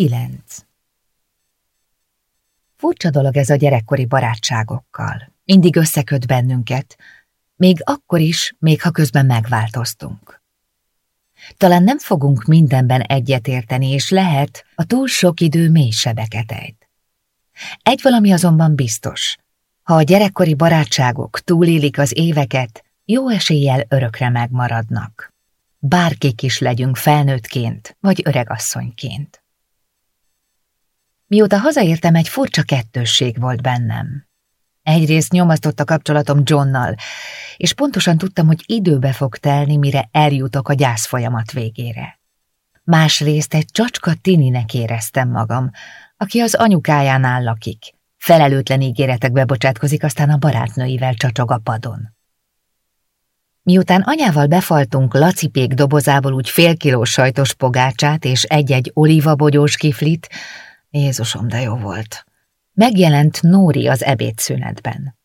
9. Furcsa dolog ez a gyerekkori barátságokkal. Mindig összeköt bennünket, még akkor is, még ha közben megváltoztunk. Talán nem fogunk mindenben egyetérteni, és lehet, a túl sok idő mély sebeket ejt. Egy valami azonban biztos. Ha a gyerekkori barátságok túlélik az éveket, jó eséllyel örökre megmaradnak. Bárkik is legyünk felnőttként vagy öregasszonyként. Mióta hazaértem, egy furcsa kettősség volt bennem. Egyrészt nyomasztott a kapcsolatom Johnnal, és pontosan tudtam, hogy időbe fog telni, mire eljutok a gyász folyamat végére. Másrészt egy csacska tininek éreztem magam, aki az anyukájánál lakik. Felelőtlen ígéretekbe bocsátkozik, aztán a barátnőivel csacsog a padon. Miután anyával befaltunk lacipék dobozából úgy félkilós sajtos pogácsát és egy-egy olívabogyós kiflit, Jézusom, de jó volt. Megjelent Nóri az ebédszünetben.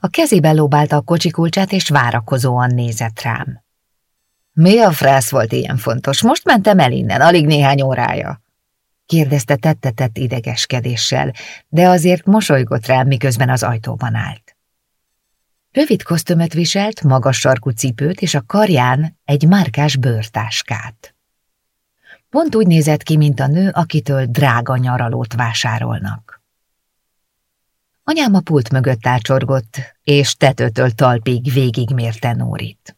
A kezébe lóbálta a kocsikulcsát, és várakozóan nézett rám. Mi a frász volt ilyen fontos? Most mentem el innen, alig néhány órája. Kérdezte tettetett idegeskedéssel, de azért mosolygott rám, miközben az ajtóban állt. Rövid kosztömöt viselt, magas sarkú cipőt, és a karján egy márkás bőrtáskát. Pont úgy nézett ki, mint a nő, akitől drága nyaralót vásárolnak. Anyám a pult mögött ácsorgott, és tetőtől talpig végigmérte Nórit.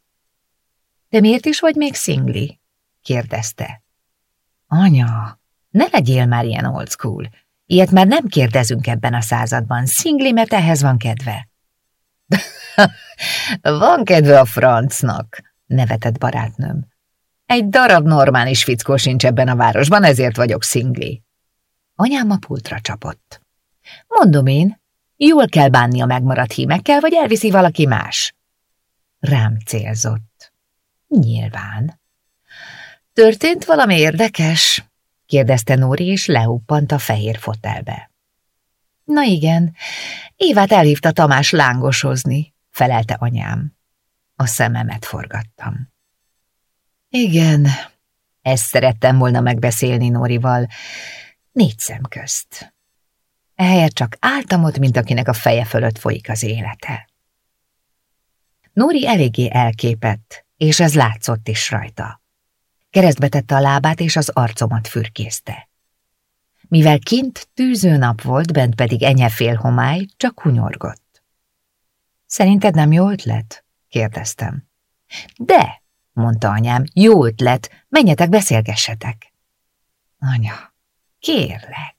– De miért is vagy még szingli? – kérdezte. – Anya, ne legyél már ilyen old school. Ilyet már nem kérdezünk ebben a században. Szingli, mert ehhez van kedve. – Van kedve a francnak – nevetett barátnőm. Egy darab normális fickó sincs ebben a városban, ezért vagyok szingli. Anyám a pultra csapott. Mondom én, jól kell bánni a megmaradt hímekkel, vagy elviszi valaki más? Rám célzott. Nyilván. Történt valami érdekes? kérdezte Nóri, és lehuppant a fehér fotelbe. Na igen, Évát elhívta Tamás lángosozni, felelte anyám. A szememet forgattam. Igen, ezt szerettem volna megbeszélni Norival, négy szem közt. Ehelyett csak álltam ott, mint akinek a feje fölött folyik az élete. Nóri eléggé elképett, és ez látszott is rajta. Keresztbe tette a lábát, és az arcomat fürkészte. Mivel kint tűző nap volt, bent pedig enyefél homály, csak hunyorgott. Szerinted nem jó ötlet? kérdeztem. De, mondta anyám, jó ötlet, menjetek, beszélgessetek. Anya, kérlek.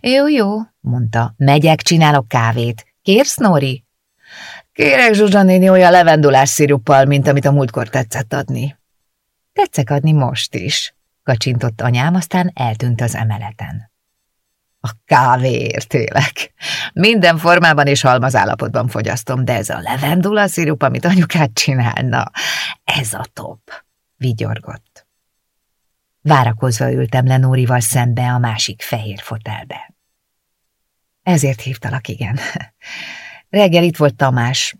Jó, jó, mondta, megyek, csinálok kávét. Kérsz, Nori? Kérek, Zsuzsa néni, olyan levendulás sziruppal, mint amit a múltkor tetszett adni. Tetszek adni most is, kacsintott anyám, aztán eltűnt az emeleten. A kávéért élek. Minden formában és halmazállapotban fogyasztom, de ez a levendula szirup, amit anyukát csinálna, ez a top, vigyorgott. Várakozva ültem le Nórival szembe a másik fehér fotelbe. Ezért hívtalak, igen. Reggel itt volt Tamás,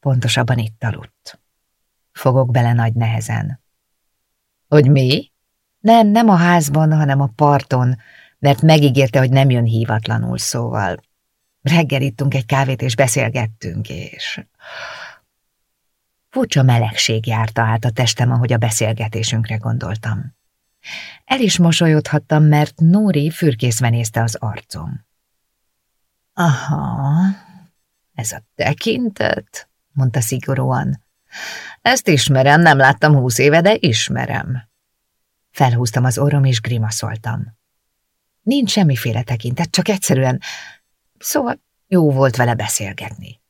pontosabban itt aludt. Fogok bele nagy nehezen. Hogy mi? Nem, nem a házban, hanem a parton, mert megígérte, hogy nem jön hívatlanul, szóval reggel ittunk egy kávét és beszélgettünk, és... Furcsa melegség járta át a testem, ahogy a beszélgetésünkre gondoltam. El is mosolyodhattam, mert Nóri fürkészve nézte az arcom. Aha, ez a tekintet, mondta szigorúan. Ezt ismerem, nem láttam húsz éve, de ismerem. Felhúztam az orrom és grimaszoltam. Nincs semmiféle tekintet, csak egyszerűen... Szóval jó volt vele beszélgetni.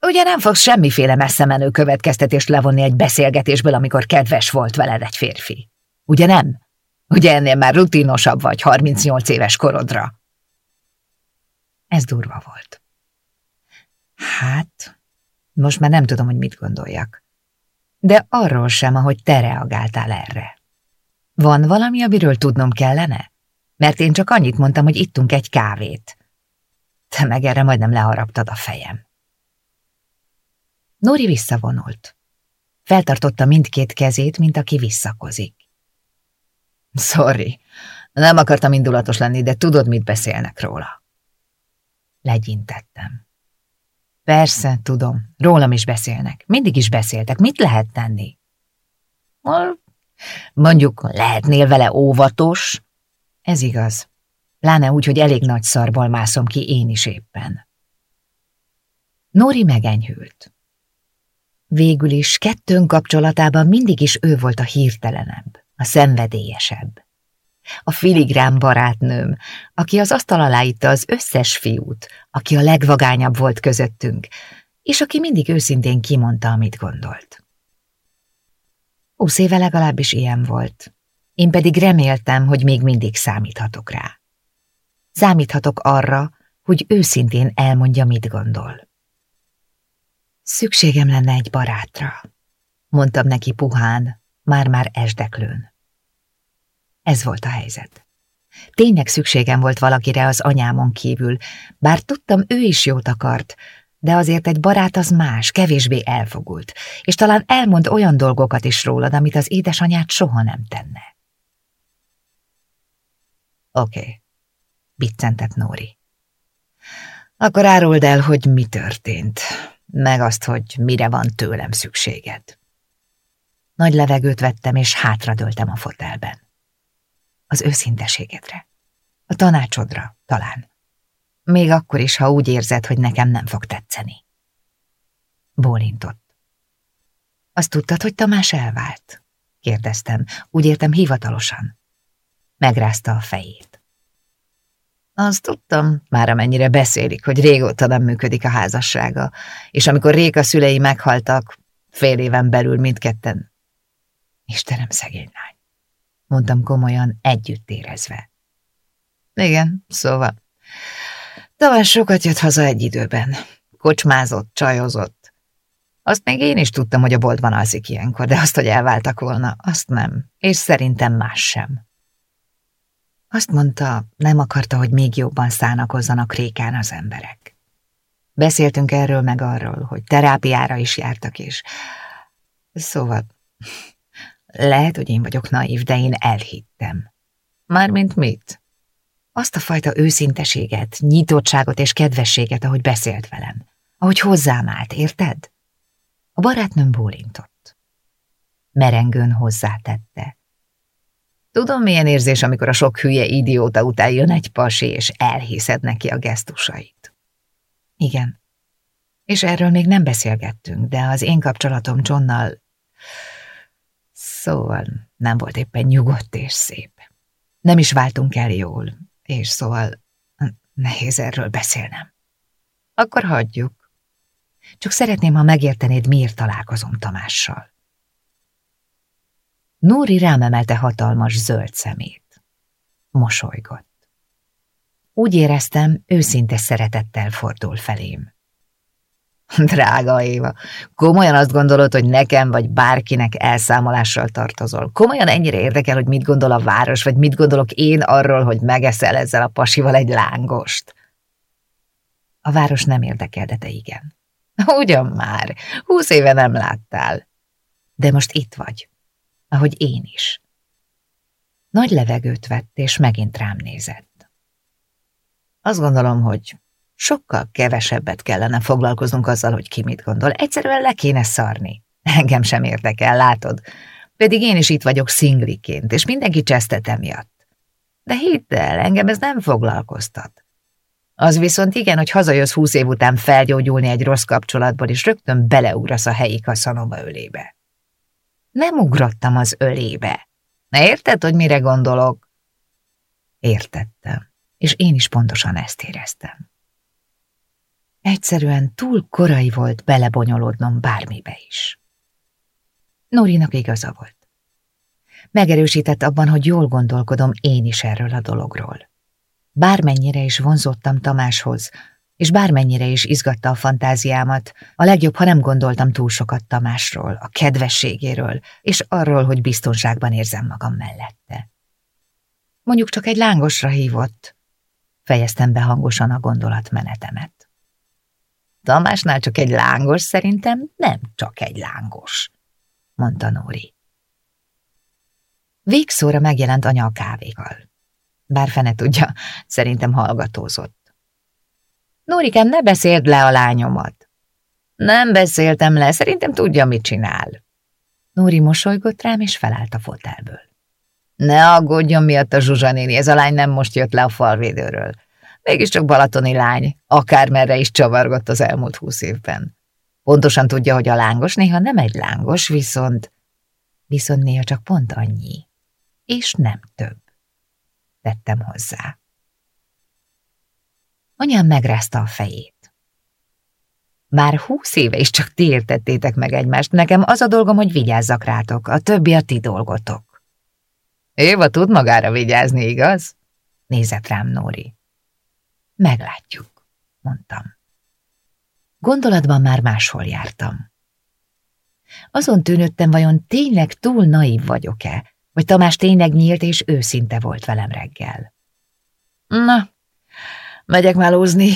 Ugye nem fogsz semmiféle messze menő következtetést levonni egy beszélgetésből, amikor kedves volt veled egy férfi. Ugye nem? Ugye ennél már rutinosabb vagy 38 éves korodra? Ez durva volt. Hát, most már nem tudom, hogy mit gondoljak. De arról sem, ahogy te reagáltál erre. Van valami, amiről tudnom kellene? Mert én csak annyit mondtam, hogy ittunk egy kávét. Te meg erre majdnem leharaptad a fejem. Nóri visszavonult. Feltartotta mindkét kezét, mint aki visszakozik. Sorry, Nem akartam indulatos lenni, de tudod, mit beszélnek róla. Legyintettem. Persze, tudom, rólam is beszélnek. Mindig is beszéltek. Mit lehet tenni? Mondjuk, lehetnél vele óvatos? Ez igaz. Pláne úgy, hogy elég nagy szarból mászom ki én is éppen. Nóri megenyhült. Végül is kettőnk kapcsolatában mindig is ő volt a hirtelenebb, a szenvedélyesebb. A filigrán barátnőm, aki az asztal alá itta az összes fiút, aki a legvagányabb volt közöttünk, és aki mindig őszintén kimondta, amit gondolt. Húsz éve legalábbis ilyen volt. Én pedig reméltem, hogy még mindig számíthatok rá. Számíthatok arra, hogy őszintén elmondja, mit gondol. Szükségem lenne egy barátra, mondtam neki puhán, már-már esdeklőn. Ez volt a helyzet. Tényleg szükségem volt valakire az anyámon kívül, bár tudtam, ő is jót akart, de azért egy barát az más, kevésbé elfogult, és talán elmond olyan dolgokat is rólad, amit az édesanyát soha nem tenne. Oké, okay. biccentett Nóri. Akkor áruld el, hogy mi történt, meg azt, hogy mire van tőlem szükséged. Nagy levegőt vettem, és hátradőltem a fotelben. Az őszinteségedre. A tanácsodra, talán. Még akkor is, ha úgy érzed, hogy nekem nem fog tetszeni. Bólintott. Azt tudtad, hogy Tamás elvált? Kérdeztem, úgy értem hivatalosan. Megrázta a fejét. Azt tudtam, már amennyire beszélik, hogy régóta nem működik a házassága, és amikor Réka szülei meghaltak, fél éven belül mindketten. Istenem, szegény lány, mondtam komolyan, együtt érezve. Igen, szóval Tamás sokat jött haza egy időben. Kocsmázott, csajozott. Azt még én is tudtam, hogy a boltban alszik ilyenkor, de azt, hogy elváltak volna, azt nem, és szerintem más sem. Azt mondta, nem akarta, hogy még jobban szánakozzanak rékán az emberek. Beszéltünk erről meg arról, hogy terápiára is jártak is. Szóval, lehet, hogy én vagyok naív, de én elhittem. Mármint mit? Azt a fajta őszinteséget, nyitottságot és kedvességet, ahogy beszélt velem. Ahogy hozzám állt, érted? A barátnőm bólintott. Merengőn hozzátette. Tudom, milyen érzés, amikor a sok hülye idióta után jön egy pasi, és elhiszed neki a gesztusait. Igen. És erről még nem beszélgettünk, de az én kapcsolatom Johnnal... Szóval nem volt éppen nyugodt és szép. Nem is váltunk el jól, és szóval nehéz erről beszélnem. Akkor hagyjuk. Csak szeretném, ha megértenéd, miért találkozom Tamással. Nóri rámemelte hatalmas zöld szemét. Mosolygott. Úgy éreztem, őszinte szeretettel fordul felém. Drága Éva, komolyan azt gondolod, hogy nekem vagy bárkinek elszámolással tartozol? Komolyan ennyire érdekel, hogy mit gondol a város, vagy mit gondolok én arról, hogy megeszel ezzel a pasival egy lángost? A város nem érdekel, de te igen. Ugyan már, húsz éve nem láttál. De most itt vagy, ahogy én is. Nagy levegőt vett, és megint rám nézett. Azt gondolom, hogy Sokkal kevesebbet kellene foglalkoznunk azzal, hogy ki mit gondol. Egyszerűen le kéne szarni. Engem sem érdekel, látod. Pedig én is itt vagyok szingliként, és mindenki csesztet emiatt. De hidd el, engem ez nem foglalkoztat. Az viszont igen, hogy hazajössz húsz év után felgyógyulni egy rossz kapcsolatból, és rögtön beleugrasz a helyi kaszanoma ölébe. Nem ugrottam az ölébe. Érted, hogy mire gondolok? Értettem, és én is pontosan ezt éreztem. Egyszerűen túl korai volt belebonyolódnom bármibe is. Norinak igaza volt. Megerősített abban, hogy jól gondolkodom én is erről a dologról. Bármennyire is vonzottam Tamáshoz, és bármennyire is izgatta a fantáziámat, a legjobb, ha nem gondoltam túl sokat Tamásról, a kedvességéről, és arról, hogy biztonságban érzem magam mellette. Mondjuk csak egy lángosra hívott, fejeztem be hangosan a gondolatmenetemet. Tamásnál csak egy lángos, szerintem nem csak egy lángos, mondta Nóri. Végszóra megjelent anya a kávéval. Bár fene tudja, szerintem hallgatózott. Nórikám, ne beszéld le a lányomat. Nem beszéltem le, szerintem tudja, mit csinál. Nóri mosolygott rám, és felállt a fotelből. Ne aggódjon miatt a Zsuzsa néni, ez a lány nem most jött le a falvédőről. Mégiscsak balatoni lány, akármerre is csavargott az elmúlt húsz évben. Pontosan tudja, hogy a lángos néha nem egy lángos, viszont... Viszont néha csak pont annyi. És nem több. Tettem hozzá. Anyám megrázta a fejét. Már húsz éve is csak ti értettétek meg egymást, nekem az a dolgom, hogy vigyázzak rátok, a többi a ti dolgotok. Éva tud magára vigyázni, igaz? Nézett rám Nóri. Meglátjuk, mondtam. Gondolatban már máshol jártam. Azon tűnöttem, vajon tényleg túl naív vagyok-e, vagy Tamás tényleg nyílt és őszinte volt velem reggel. Na, megyek melózni,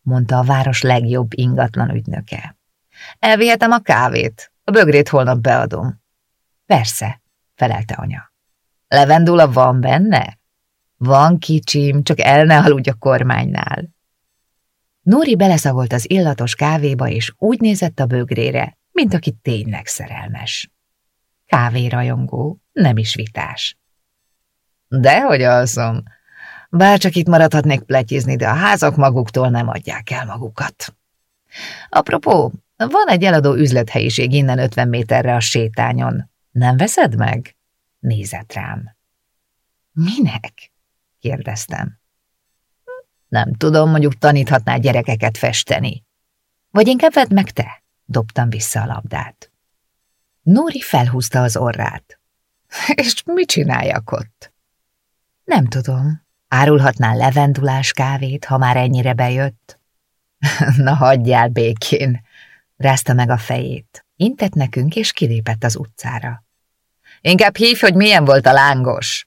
mondta a város legjobb ingatlan ügynöke. Elvihetem a kávét, a bögrét holnap beadom. Persze, felelte anya. Levendula van benne? Van kicsim, csak el ne aludj a kormánynál. Nóri beleszagolt az illatos kávéba, és úgy nézett a bögrére, mint aki tényleg szerelmes. Kávérajongó, nem is vitás. Dehogy alszom. Bárcsak itt maradhatnék pletyizni, de a házak maguktól nem adják el magukat. Apropó, van egy eladó üzlethelyiség innen 50 méterre a sétányon. Nem veszed meg? Nézett rám. Minek? kérdeztem. Nem tudom, mondjuk taníthatná gyerekeket festeni. Vagy inkább vedd meg te, dobtam vissza a labdát. Nóri felhúzta az orrát. És mit csináljak ott? Nem tudom. Árulhatnál levendulás kávét, ha már ennyire bejött? Na, hagyjál békén, rázta meg a fejét. Intett nekünk, és kilépett az utcára. Inkább hívj, hogy milyen volt a lángos.